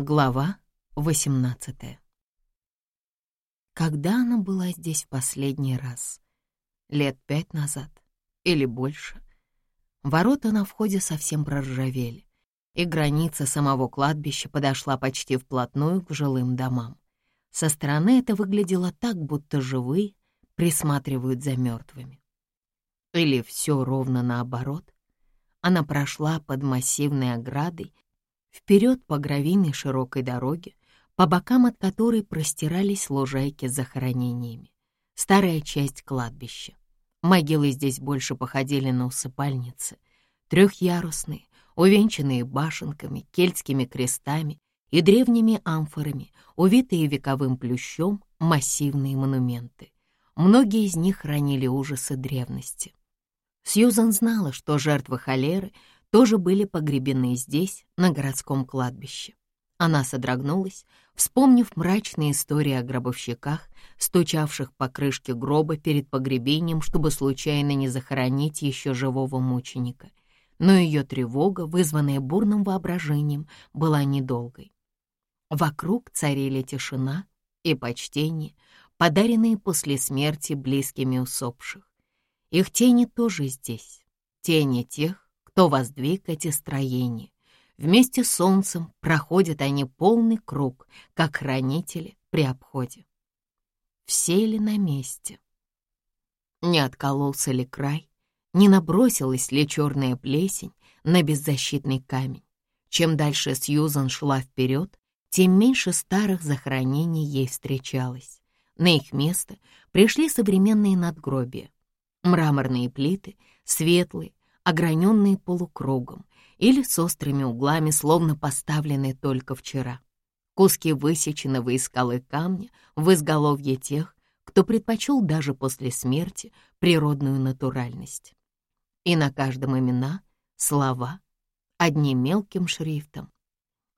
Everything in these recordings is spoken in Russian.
Глава 18 Когда она была здесь в последний раз? Лет пять назад или больше? Ворота на входе совсем проржавели, и граница самого кладбища подошла почти вплотную к жилым домам. Со стороны это выглядело так, будто живые присматривают за мертвыми. Или все ровно наоборот. Она прошла под массивной оградой, вперед по гравийной широкой дороге, по бокам от которой простирались лужайки с захоронениями. Старая часть кладбища. Могилы здесь больше походили на усыпальницы. Трехъярусные, увенчанные башенками, кельтскими крестами и древними амфорами, увитые вековым плющом, массивные монументы. Многие из них хранили ужасы древности. Сьюзан знала, что жертвы холеры тоже были погребены здесь, на городском кладбище. Она содрогнулась, вспомнив мрачные истории о гробовщиках, стучавших по крышке гроба перед погребением, чтобы случайно не захоронить еще живого мученика. Но ее тревога, вызванная бурным воображением, была недолгой. Вокруг царили тишина и почтение, подаренные после смерти близкими усопших. Их тени тоже здесь, тени тех, кто воздвиг эти строения. Вместе с солнцем проходят они полный круг, как хранители при обходе. Все ли на месте? Не откололся ли край, не набросилась ли черная плесень на беззащитный камень. Чем дальше Сьюзан шла вперед, тем меньше старых захоронений ей встречалось. На их место пришли современные надгробия, Мраморные плиты, светлые, ограненные полукругом или с острыми углами, словно поставленные только вчера. Куски высеченного из скалы камня в изголовье тех, кто предпочел даже после смерти природную натуральность. И на каждом имена, слова, одним мелким шрифтом.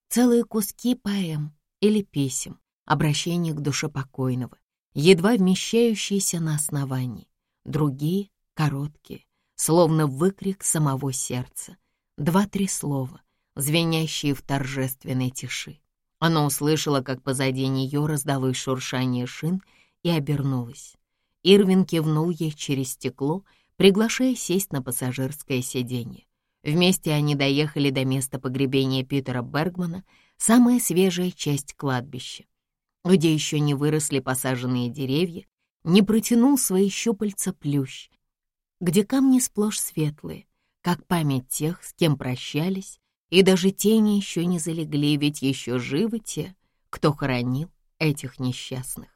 Целые куски поэм или писем, обращения к душе покойного, едва вмещающиеся на основании другие — короткие, словно выкрик самого сердца. Два-три слова, звенящие в торжественной тиши. Она услышала, как позади нее раздалось шуршание шин и обернулась. Ирвин кивнул ей через стекло, приглашая сесть на пассажирское сиденье. Вместе они доехали до места погребения Питера Бергмана, самая свежая часть кладбища, где еще не выросли посаженные деревья не протянул свои щупальца плющ, где камни сплошь светлые, как память тех, с кем прощались, и даже тени еще не залегли, ведь еще живы те, кто хоронил этих несчастных.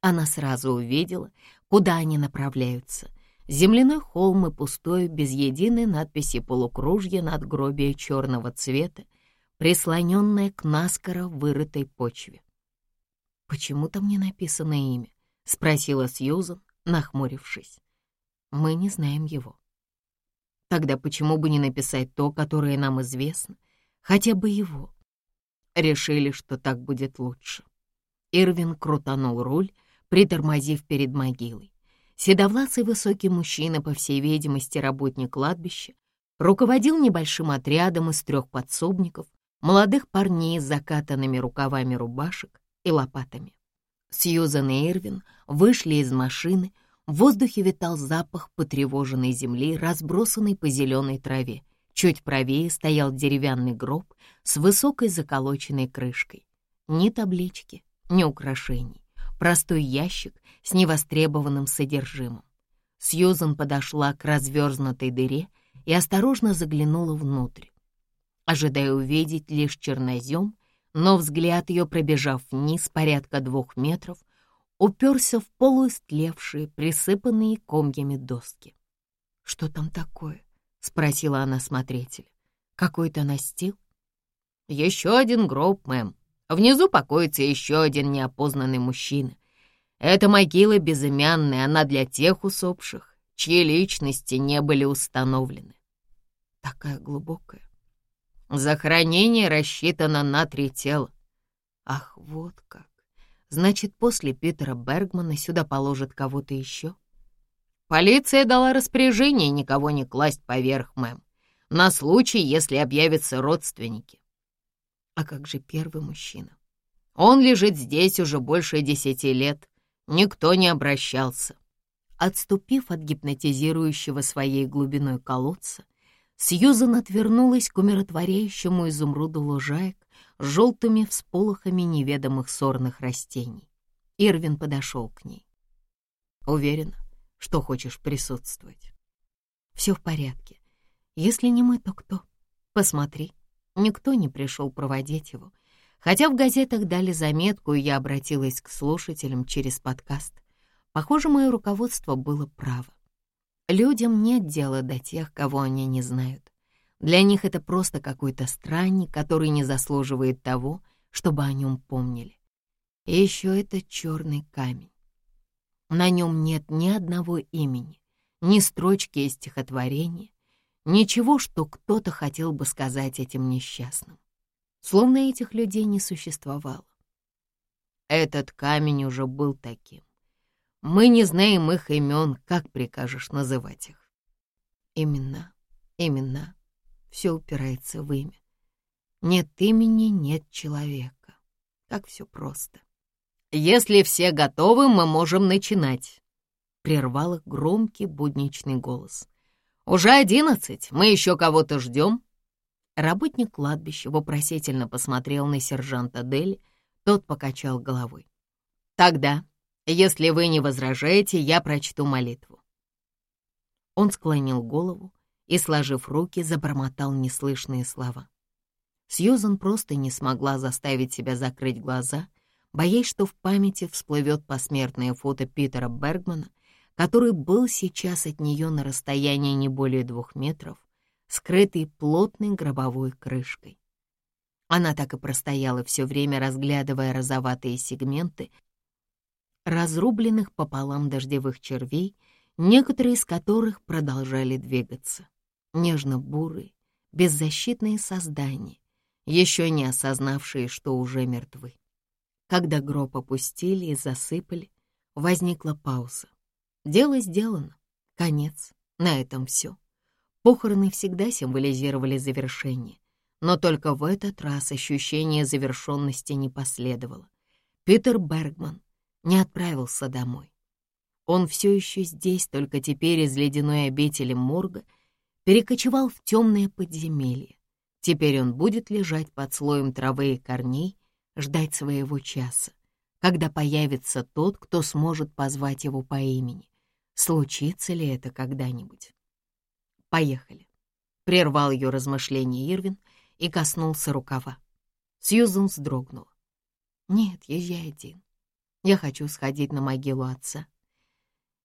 Она сразу увидела, куда они направляются. Земляной холм и пустой, без единой надписи полукружья надгробия черного цвета, прислоненное к наскоро вырытой почве. Почему там не написано имя? — спросила Сьюзан, нахмурившись. «Мы не знаем его». «Тогда почему бы не написать то, которое нам известно, хотя бы его?» Решили, что так будет лучше. Ирвин крутанул руль, притормозив перед могилой. Седовласый высокий мужчина, по всей видимости, работник кладбища, руководил небольшим отрядом из трех подсобников, молодых парней с закатанными рукавами рубашек и лопатами. Сьюзан и Ирвин вышли из машины, в воздухе витал запах потревоженной земли, разбросанной по зеленой траве. Чуть правее стоял деревянный гроб с высокой заколоченной крышкой. Ни таблички, ни украшений. Простой ящик с невостребованным содержимым. Сьюзан подошла к разверзнутой дыре и осторожно заглянула внутрь, ожидая увидеть лишь чернозем но взгляд ее, пробежав вниз порядка двух метров, уперся в полуистлевшие, присыпанные комьями доски. «Что там такое?» — спросила она смотрителя. «Какой-то настил?» «Еще один гроб, мэм. Внизу покоится еще один неопознанный мужчина. Эта могила безымянная, она для тех усопших, чьи личности не были установлены. Такая глубокая. Захоронение рассчитано на три тела. Ах, вот как. Значит, после Питера Бергмана сюда положат кого-то еще? Полиция дала распоряжение никого не класть поверх, мэм, на случай, если объявятся родственники. А как же первый мужчина? Он лежит здесь уже больше десяти лет. Никто не обращался. Отступив от гипнотизирующего своей глубиной колодца, Сьюзан отвернулась к умиротворяющему изумруду лужаек желтыми всполохами неведомых сорных растений. Ирвин подошел к ней. «Уверена, что хочешь присутствовать?» «Все в порядке. Если не мы, то кто? Посмотри, никто не пришел проводить его. Хотя в газетах дали заметку, и я обратилась к слушателям через подкаст. Похоже, мое руководство было право. Людям нет дела до тех, кого они не знают. Для них это просто какой-то странник, который не заслуживает того, чтобы о нем помнили. И еще это черный камень. На нем нет ни одного имени, ни строчки из стихотворения, ничего, что кто-то хотел бы сказать этим несчастным. Словно этих людей не существовало. Этот камень уже был таким. Мы не знаем их имен, как прикажешь называть их. Именно, именно. Все упирается в имя. Нет имени, нет человека. Как все просто. Если все готовы, мы можем начинать. Прервал их громкий будничный голос. Уже одиннадцать, мы еще кого-то ждем. Работник кладбища вопросительно посмотрел на сержанта Дели, тот покачал головой. Тогда если вы не возражаете, я прочту молитву». Он склонил голову и, сложив руки, забормотал неслышные слова. Сьюзан просто не смогла заставить себя закрыть глаза, боясь, что в памяти всплывет посмертное фото Питера Бергмана, который был сейчас от нее на расстоянии не более двух метров, скрытый плотной гробовой крышкой. Она так и простояла все время, разглядывая розоватые сегменты, разрубленных пополам дождевых червей, некоторые из которых продолжали двигаться. Нежно-бурые, беззащитные создания, еще не осознавшие, что уже мертвы. Когда гроб опустили и засыпали, возникла пауза. Дело сделано. Конец. На этом все. Похороны всегда символизировали завершение, но только в этот раз ощущение завершенности не последовало. Питер Бергман не отправился домой. Он все еще здесь, только теперь из ледяной обители морга перекочевал в темное подземелье. Теперь он будет лежать под слоем травы и корней, ждать своего часа, когда появится тот, кто сможет позвать его по имени. Случится ли это когда-нибудь? Поехали. Прервал ее размышления Ирвин и коснулся рукава. Сьюзан вздрогнула. Нет, езжай один. Я хочу сходить на могилу отца.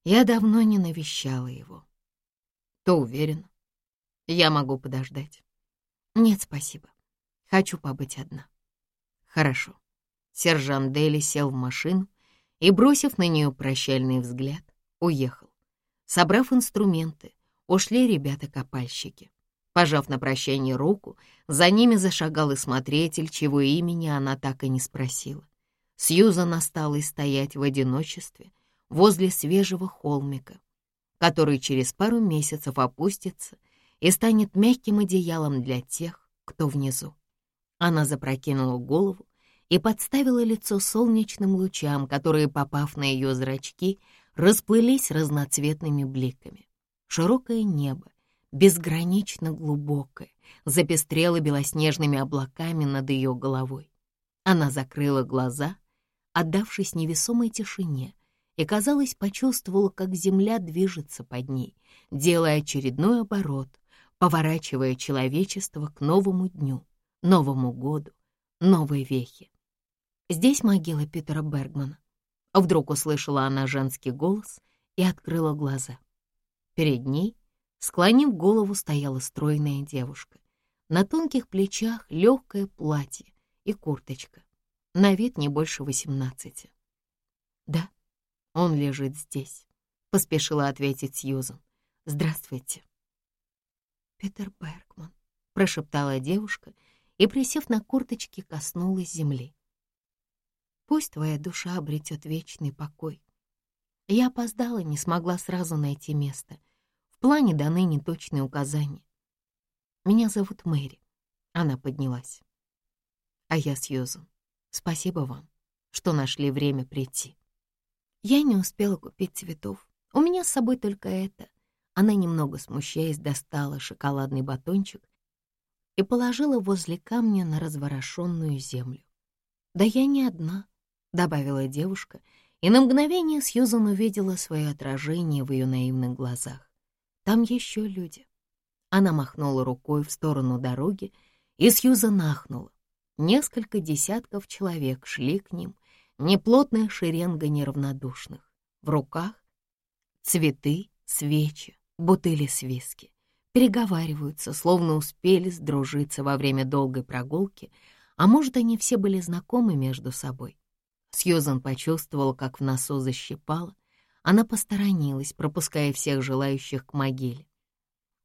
Я давно не навещала его. То уверен, я могу подождать. Нет, спасибо. Хочу побыть одна. Хорошо. Сержант Дели сел в машину и, бросив на нее прощальный взгляд, уехал. Собрав инструменты, ушли ребята-копальщики. Пожав на прощание руку, за ними зашагал и смотритель, чего имени она так и не спросила. Сьюзан осталась стоять в одиночестве возле свежего холмика, который через пару месяцев опустится и станет мягким одеялом для тех, кто внизу. Она запрокинула голову и подставила лицо солнечным лучам, которые, попав на ее зрачки, расплылись разноцветными бликами. Широкое небо, безгранично глубокое, запестрело белоснежными облаками над ее головой. Она закрыла глаза отдавшись невесомой тишине, и, казалось, почувствовала, как земля движется под ней, делая очередной оборот, поворачивая человечество к новому дню, новому году, новой вехе. Здесь могила Питера Бергмана. Вдруг услышала она женский голос и открыла глаза. Перед ней, склонив голову, стояла стройная девушка. На тонких плечах легкое платье и курточка на вид не больше восемнадцати. «Да, он лежит здесь», — поспешила ответить Сьюзан. «Здравствуйте». «Питер Бергман», — прошептала девушка и, присев на курточки, коснулась земли. «Пусть твоя душа обретет вечный покой. Я опоздала, не смогла сразу найти место. В плане даны неточные указания. Меня зовут Мэри». Она поднялась. А я Сьюзан. Спасибо вам, что нашли время прийти. Я не успела купить цветов. У меня с собой только это. Она, немного смущаясь, достала шоколадный батончик и положила возле камня на разворошенную землю. «Да я не одна», — добавила девушка, и на мгновение Сьюзан увидела свое отражение в ее наивных глазах. «Там еще люди». Она махнула рукой в сторону дороги, и Сьюзан ахнула. Несколько десятков человек шли к ним, неплотная шеренга неравнодушных. В руках цветы, свечи, бутыли с виски. Переговариваются, словно успели сдружиться во время долгой прогулки, а может, они все были знакомы между собой. Сьюзан почувствовала, как в носу защипала. Она посторонилась, пропуская всех желающих к могиле.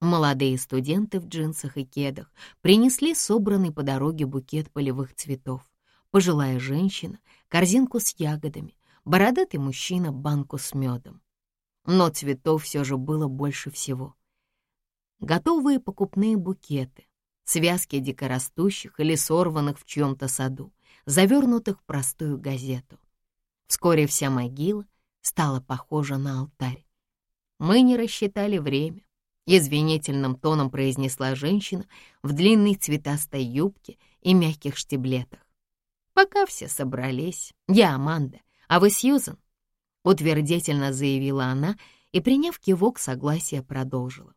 Молодые студенты в джинсах и кедах принесли собранный по дороге букет полевых цветов. Пожилая женщина — корзинку с ягодами, бородатый мужчина — банку с медом. Но цветов все же было больше всего. Готовые покупные букеты, связки дикорастущих или сорванных в чьем-то саду, завернутых в простую газету. Вскоре вся могила стала похожа на алтарь. Мы не рассчитали время, Извинительным тоном произнесла женщина в длинной цветастой юбке и мягких штиблетах. «Пока все собрались. Я Аманда, а вы Сьюзан?» Утвердительно заявила она и, приняв кивок, согласия продолжила.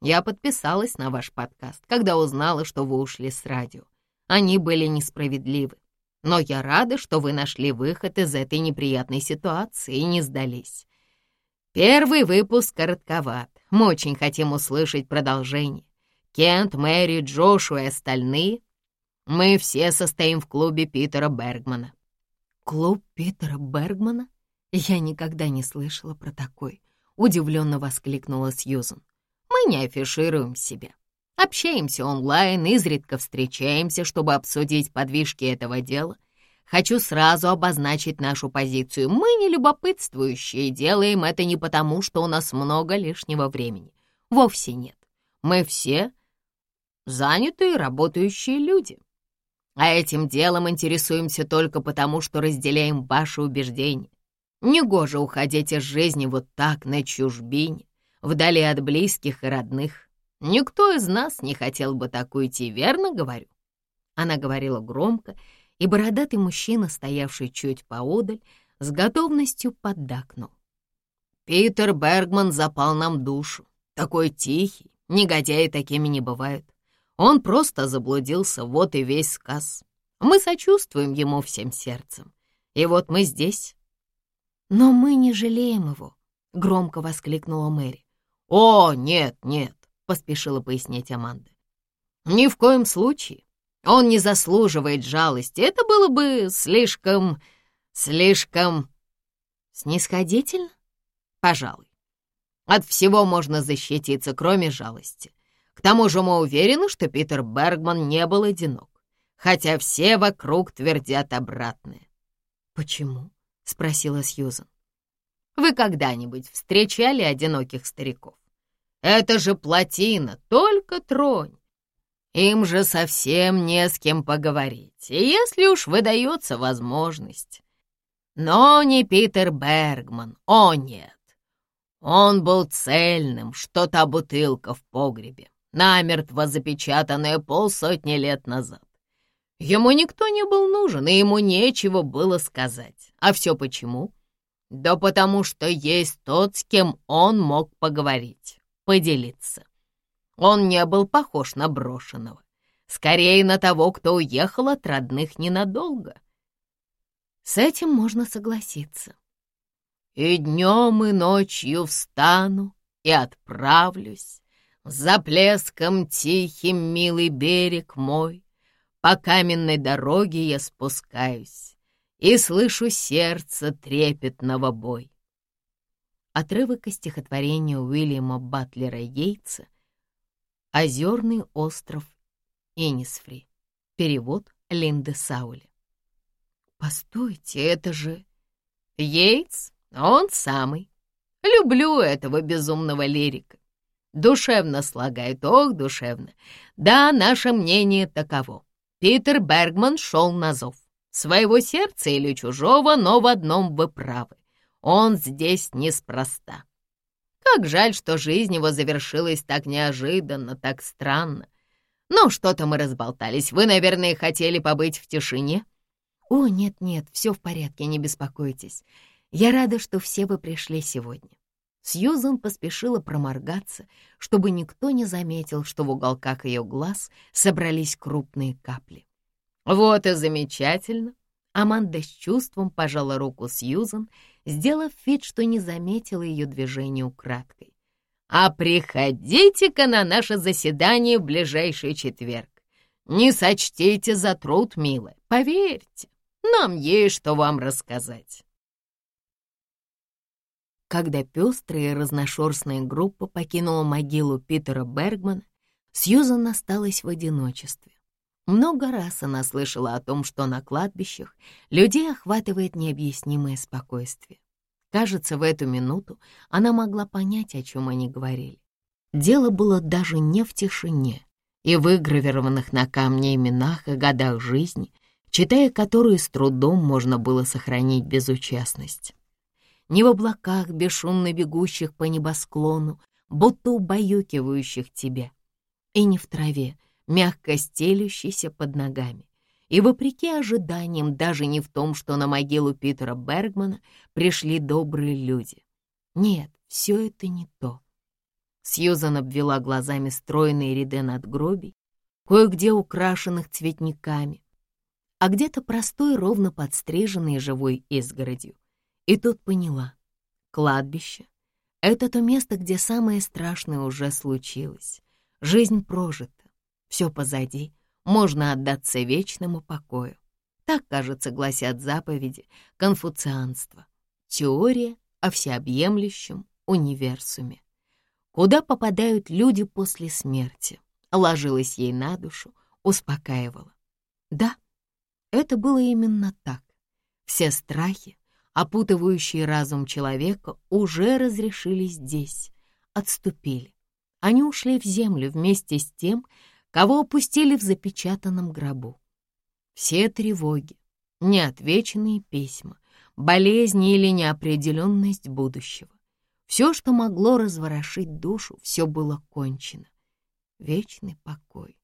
«Я подписалась на ваш подкаст, когда узнала, что вы ушли с радио. Они были несправедливы. Но я рада, что вы нашли выход из этой неприятной ситуации и не сдались. Первый выпуск коротковат. Мы очень хотим услышать продолжение. Кент, Мэри, Джошу и остальные. Мы все состоим в клубе Питера Бергмана. Клуб Питера Бергмана? Я никогда не слышала про такой. Удивленно воскликнула Сьюзан. Мы не афишируем себя. Общаемся онлайн, изредка встречаемся, чтобы обсудить подвижки этого дела — Хочу сразу обозначить нашу позицию. Мы не любопытствующие, делаем это не потому, что у нас много лишнего времени. Вовсе нет. Мы все занятые, работающие люди. А этим делом интересуемся только потому, что разделяем ваши убеждения. Негоже уходить из жизни вот так, на чужбине, вдали от близких и родных. Никто из нас не хотел бы так уйти, верно говорю?» Она говорила громко, и бородатый мужчина, стоявший чуть поодаль, с готовностью поддакнул. «Питер Бергман запал нам душу. Такой тихий, негодяи такими не бывают. Он просто заблудился, вот и весь сказ. Мы сочувствуем ему всем сердцем. И вот мы здесь». «Но мы не жалеем его», — громко воскликнула Мэри. «О, нет, нет», — поспешила пояснить Аманда. «Ни в коем случае. Он не заслуживает жалости. Это было бы слишком... слишком... снисходительно? Пожалуй. От всего можно защититься, кроме жалости. К тому же мы уверены, что Питер Бергман не был одинок, хотя все вокруг твердят обратное. «Почему?» — спросила Сьюзан. «Вы когда-нибудь встречали одиноких стариков? Это же плотина, только тронь. Им же совсем не с кем поговорить, если уж выдается возможность. Но не Питер Бергман, о нет. Он был цельным, что та бутылка в погребе, намертво запечатанная полсотни лет назад. Ему никто не был нужен, и ему нечего было сказать. А все почему? Да потому что есть тот, с кем он мог поговорить, поделиться. Он не был похож на брошенного. Скорее на того, кто уехал от родных ненадолго. С этим можно согласиться. И днем, и ночью встану и отправлюсь За плеском тихим, милый берег мой. По каменной дороге я спускаюсь И слышу сердце трепетного бой. Отрывок из стихотворения Уильяма Батлера Йейтса — Озерный остров Инисфри. Перевод Линды Саули. Постойте, это же... Йейтс? Он самый. Люблю этого безумного лирика. Душевно слагает, ох, душевно. Да, наше мнение таково. Питер Бергман шел на зов. Своего сердца или чужого, но в одном вы правы. Он здесь неспроста. Как жаль, что жизнь его завершилась так неожиданно, так странно. Ну, что-то мы разболтались. Вы, наверное, хотели побыть в тишине? О, нет-нет, все в порядке, не беспокойтесь. Я рада, что все вы пришли сегодня. Сьюзан поспешила проморгаться, чтобы никто не заметил, что в уголках ее глаз собрались крупные капли. «Вот и замечательно!» Аманда с чувством пожала руку Сьюзан, сделав вид, что не заметила ее движение украдкой. «А приходите-ка на наше заседание в ближайший четверг. Не сочтите за труд, милая, поверьте, нам есть что вам рассказать». Когда пестрая разношерстная группа покинула могилу Питера Бергмана, Сьюзан осталась в одиночестве. Много раз она слышала о том, что на кладбищах людей охватывает необъяснимое спокойствие. Кажется, в эту минуту она могла понять, о чем они говорили. Дело было даже не в тишине и выгравированных на камне именах и годах жизни, читая которые с трудом можно было сохранить безучастность ни в облаках, бесшумно бегущих по небосклону, будто убаюкивающих тебя, и не в траве, мягко стелющейся под ногами. И вопреки ожиданиям, даже не в том, что на могилу Питера Бергмана пришли добрые люди. Нет, все это не то. Сьюзан обвела глазами стройные ряды надгробий, кое-где украшенных цветниками, а где-то простой, ровно подстриженной живой изгородью. И тут поняла. Кладбище — это то место, где самое страшное уже случилось. Жизнь прожита, все позади, можно отдаться вечному покою. Так, кажется, гласят заповеди конфуцианства. Теория о всеобъемлющем универсуме. Куда попадают люди после смерти? Ложилась ей на душу, успокаивала. Да, это было именно так. Все страхи, опутывающие разум человека, уже разрешили здесь, отступили. Они ушли в землю вместе с тем, кого опустили в запечатанном гробу. Все тревоги, неотвеченные письма, болезни или неопределенность будущего. Все, что могло разворошить душу, все было кончено. Вечный покой.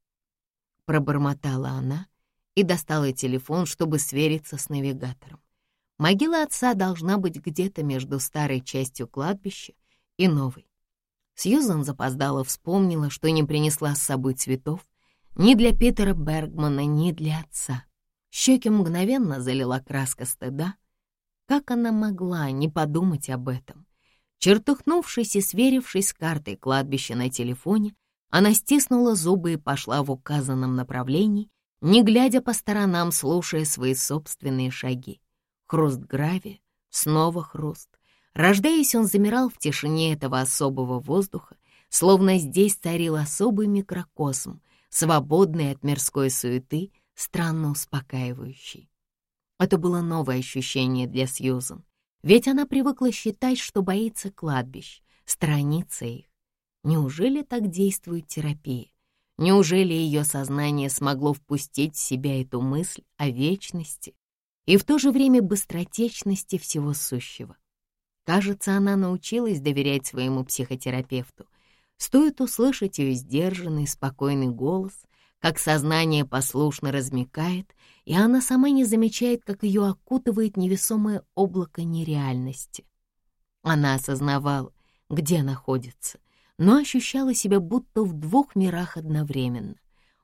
Пробормотала она и достала телефон, чтобы свериться с навигатором. Могила отца должна быть где-то между старой частью кладбища и новой. Сьюзан запоздала вспомнила, что не принесла с собой цветов ни для Питера Бергмана, ни для отца. Щеки мгновенно залила краска стыда. Как она могла не подумать об этом? Чертухнувшись и сверившись с картой кладбища на телефоне, она стиснула зубы и пошла в указанном направлении, не глядя по сторонам, слушая свои собственные шаги хруст гравия, снова хруст. Рождаясь, он замирал в тишине этого особого воздуха, словно здесь царил особый микрокосм, свободный от мирской суеты, странно успокаивающий. Это было новое ощущение для Сьюзан, ведь она привыкла считать, что боится кладбищ, сторонится их. Неужели так действует терапия? Неужели ее сознание смогло впустить в себя эту мысль о вечности, и в то же время быстротечности всего сущего. Кажется, она научилась доверять своему психотерапевту. Стоит услышать ее сдержанный, спокойный голос, как сознание послушно размекает, и она сама не замечает, как ее окутывает невесомое облако нереальности. Она осознавала, где находится, но ощущала себя будто в двух мирах одновременно.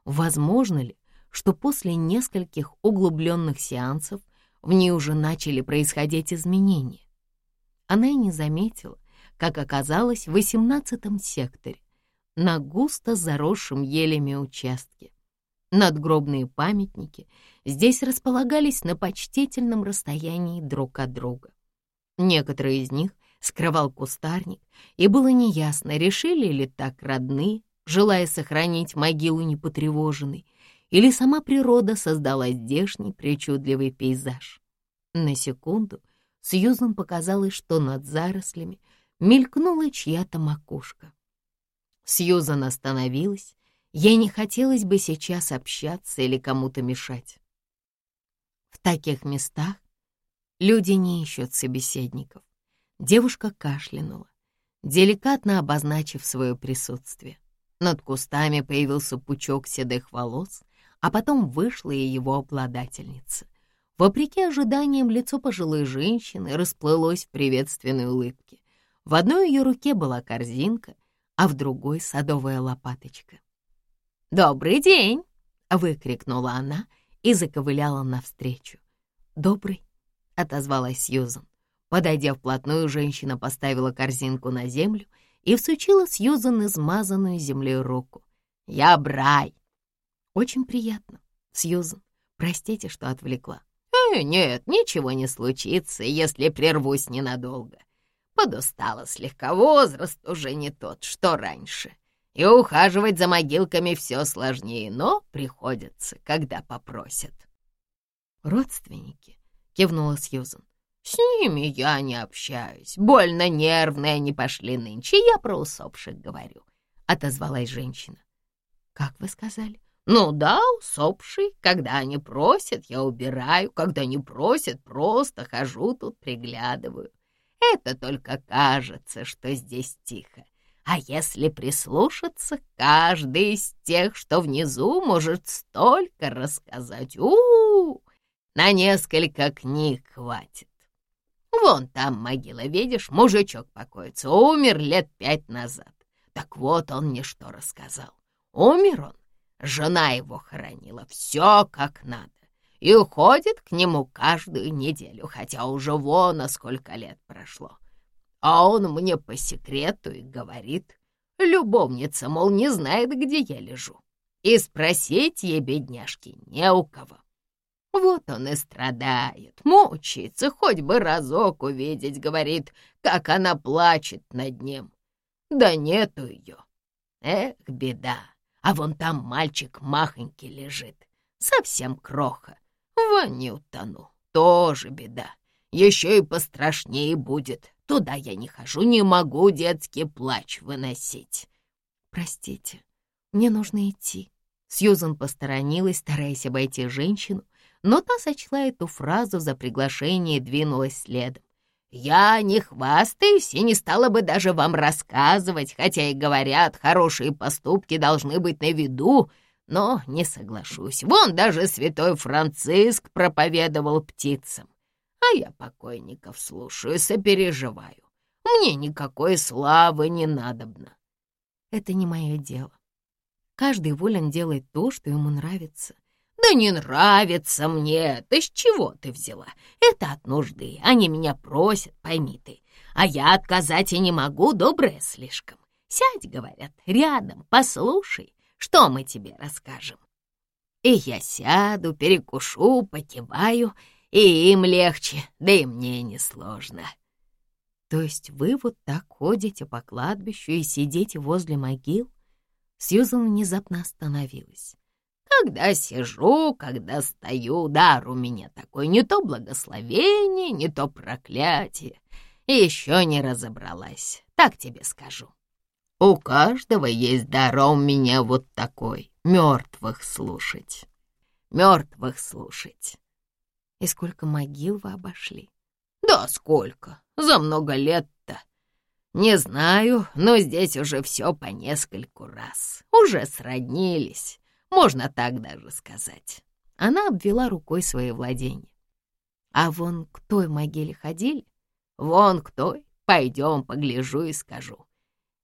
Возможно ли, что после нескольких углубленных сеансов в ней уже начали происходить изменения. Она и не заметила, как оказалась в восемнадцатом секторе, на густо заросшем елями участке. Надгробные памятники здесь располагались на почтительном расстоянии друг от друга. Некоторые из них скрывал кустарник, и было неясно, решили ли так родные, желая сохранить могилу непотревоженной, или сама природа создала здешний причудливый пейзаж. На секунду Сьюзан показалось, что над зарослями мелькнула чья-то макушка. Сьюзан остановилась Ей не хотелось бы сейчас общаться или кому-то мешать. В таких местах люди не ищут собеседников. Девушка кашлянула, деликатно обозначив свое присутствие. Над кустами появился пучок седых волос, а потом вышла и его обладательница. Вопреки ожиданиям, лицо пожилой женщины расплылось в приветственной улыбке. В одной ее руке была корзинка, а в другой — садовая лопаточка. «Добрый день!» — выкрикнула она и заковыляла навстречу. «Добрый!» — отозвалась Сьюзан. Подойдя вплотную, женщина поставила корзинку на землю и всучила Сьюзан измазанную землей руку. «Я Брай!» «Очень приятно, Сьюзан. Простите, что отвлекла». «Э, «Нет, ничего не случится, если прервусь ненадолго. Подустала слегка, возраст уже не тот, что раньше. И ухаживать за могилками все сложнее, но приходится, когда попросят. «Родственники?» — кивнула Сьюзан. «С ними я не общаюсь. Больно нервные они пошли нынче. Я про усопших говорю», — отозвалась женщина. «Как вы сказали?» «Ну да, усопший. Когда они просят, я убираю. Когда не просят, просто хожу тут, приглядываю. Это только кажется, что здесь тихо. А если прислушаться, каждый из тех, что внизу, может столько рассказать. У, -у, -у на несколько книг хватит. Вон там могила, видишь, мужичок покоится, умер лет пять назад. Так вот он мне что рассказал. Умер он, жена его хоронила, все как надо и уходит к нему каждую неделю, хотя уже вон, сколько лет прошло. А он мне по секрету и говорит, любовница, мол, не знает, где я лежу, и спросить ей, бедняжки, не у кого. Вот он и страдает, мучается, хоть бы разок увидеть, говорит, как она плачет над ним. Да нету ее. Эх, беда, а вон там мальчик махонький лежит, совсем кроха, в ванне утону. Тоже беда. Еще и пострашнее будет. Туда я не хожу, не могу детский плач выносить. Простите, мне нужно идти. Сьюзан посторонилась, стараясь обойти женщину, но та сочла эту фразу за приглашение и двинулась следом. «Я не хвастаюсь и не стала бы даже вам рассказывать, хотя и говорят, хорошие поступки должны быть на виду, но не соглашусь. Вон даже святой Франциск проповедовал птицам. А я покойников слушаю, сопереживаю. Мне никакой славы не надобно. Это не мое дело. Каждый волен делать то, что ему нравится. Да не нравится мне. Ты с чего ты взяла? Это от нужды. Они меня просят, пойми ты. А я отказать и не могу, добрая слишком. Сядь, говорят, рядом, послушай что мы тебе расскажем. И я сяду, перекушу, покиваю, и им легче, да и мне несложно. То есть вы вот так ходите по кладбищу и сидите возле могил? Сьюзан внезапно остановилась. Когда сижу, когда стою, дар у меня такой, не то благословение, не то проклятие. И еще не разобралась, так тебе скажу. У каждого есть дар, а у меня вот такой — мертвых слушать. Мертвых слушать. И сколько могил вы обошли? Да сколько, за много лет-то. Не знаю, но здесь уже все по нескольку раз. Уже сроднились, можно так даже сказать. Она обвела рукой свои владения. А вон к той могиле ходили? Вон к той, пойдем, погляжу и скажу.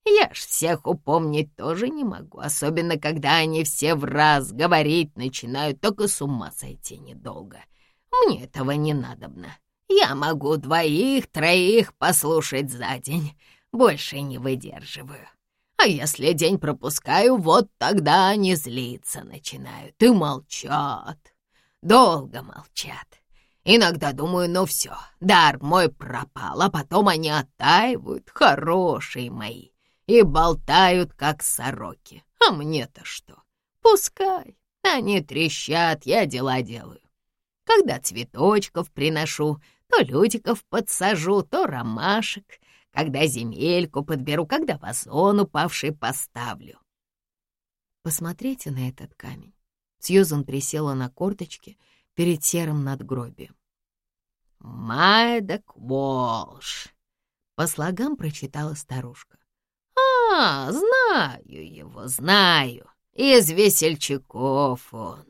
Я ж всех упомнить тоже не могу, особенно когда они все в раз говорить начинают, только с ума сойти недолго. Мне этого не надобно. Я могу двоих-троих послушать за день, больше не выдерживаю. А если день пропускаю, вот тогда они злиться начинают и молчат. Долго молчат. Иногда думаю, ну все, дар мой пропал, а потом они оттаивают, хорошие мои и болтают, как сороки. А мне-то что? Пускай. Они трещат, я дела делаю. Когда цветочков приношу, то лютиков подсажу, то ромашек, когда земельку подберу, когда вазон упавший поставлю. Посмотрите на этот камень. Сьюзан присела на корточки перед серым надгробием. «Майда Кволш», — по слогам прочитала старушка. «А, знаю его, знаю. Из весельчаков он».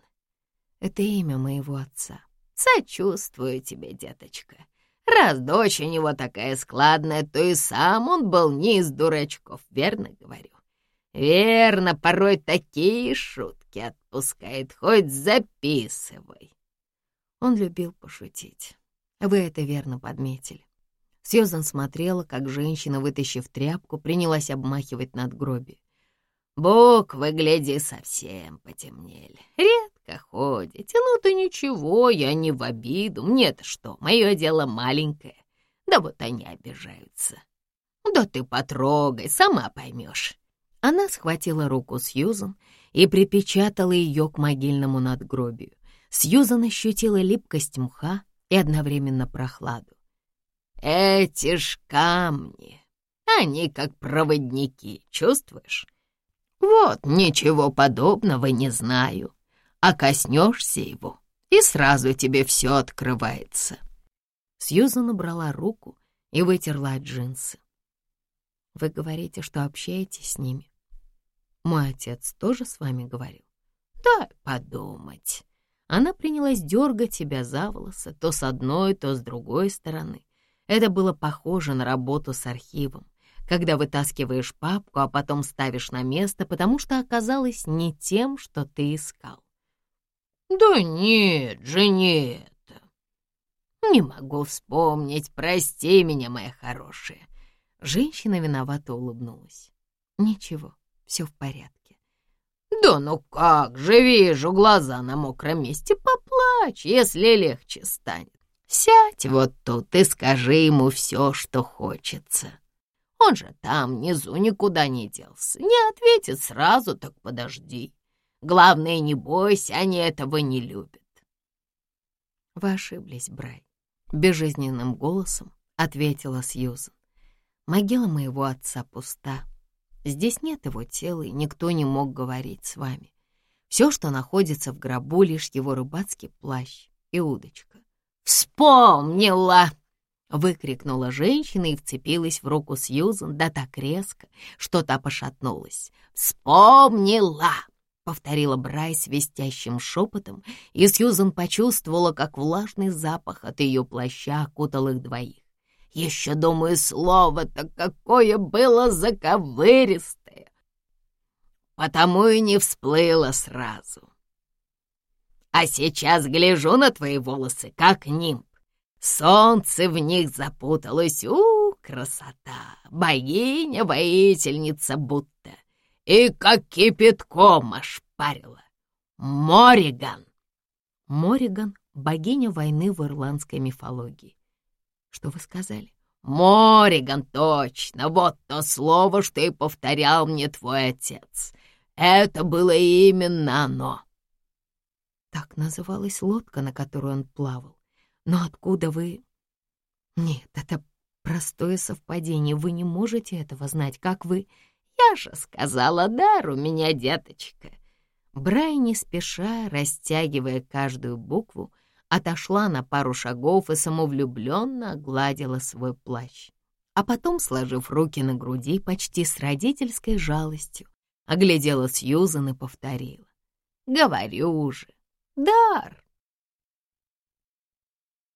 «Это имя моего отца». «Сочувствую тебе, деточка. Раз дочь у него такая складная, то и сам он был не из дурачков, верно говорю?» «Верно, порой такие шутки отпускает, хоть записывай». Он любил пошутить. Вы это верно подметили. Сьюзан смотрела, как женщина, вытащив тряпку, принялась обмахивать надгробие. «Буквы, гляди, совсем потемнели. Редко ходите. Ну ты ничего, я не в обиду. Мне-то что, мое дело маленькое. Да вот они обижаются. Да ты потрогай, сама поймешь». Она схватила руку Сьюзан и припечатала ее к могильному надгробию. Сьюзан ощутила липкость мха и одновременно прохладу. «Эти ж камни, они как проводники, чувствуешь? Вот ничего подобного не знаю, а коснешься его, и сразу тебе все открывается». Сьюзан убрала руку и вытерла джинсы. «Вы говорите, что общаетесь с ними?» «Мой отец тоже с вами говорил?» «Дай подумать». Она принялась дергать себя за волосы то с одной, то с другой стороны. Это было похоже на работу с архивом, когда вытаскиваешь папку, а потом ставишь на место, потому что оказалось не тем, что ты искал. «Да нет же, не это. Не могу вспомнить, прости меня, моя хорошая». Женщина виновато улыбнулась. «Ничего, все в порядке. «Да ну как же, вижу глаза на мокром месте, поплачь, если легче станет. Сядь вот тут и скажи ему все, что хочется. Он же там внизу никуда не делся, не ответит сразу, так подожди. Главное, не бойся, они этого не любят». «Вы ошиблись, Брай», — безжизненным голосом ответила Сьюзан. «Могила моего отца пуста». Здесь нет его тела, и никто не мог говорить с вами. Все, что находится в гробу, лишь его рыбацкий плащ и удочка. «Вспомнила!» — выкрикнула женщина и вцепилась в руку Сьюзан, да так резко, что та пошатнулась. «Вспомнила!» — повторила Брайс свистящим шепотом, и Сьюзан почувствовала, как влажный запах от ее плаща окутал их двоих. Еще, думаю, слово-то какое было заковыристое. Потому и не всплыло сразу. А сейчас гляжу на твои волосы, как нимб. Солнце в них запуталось. У, красота! Богиня-воительница будто. И как кипятком ошпарила. Мориган. Мориган — богиня войны в ирландской мифологии. Что вы сказали? Мориган, точно, вот то слово, что и повторял мне твой отец. Это было именно оно. Так называлась лодка, на которую он плавал. Но откуда вы... Нет, это простое совпадение. Вы не можете этого знать, как вы... Я же сказала, дар у меня, деточка. Брай не спеша, растягивая каждую букву, отошла на пару шагов и самовлюбленно огладила свой плащ. А потом, сложив руки на груди, почти с родительской жалостью, оглядела Сьюзан и повторила. «Говорю же, дар!»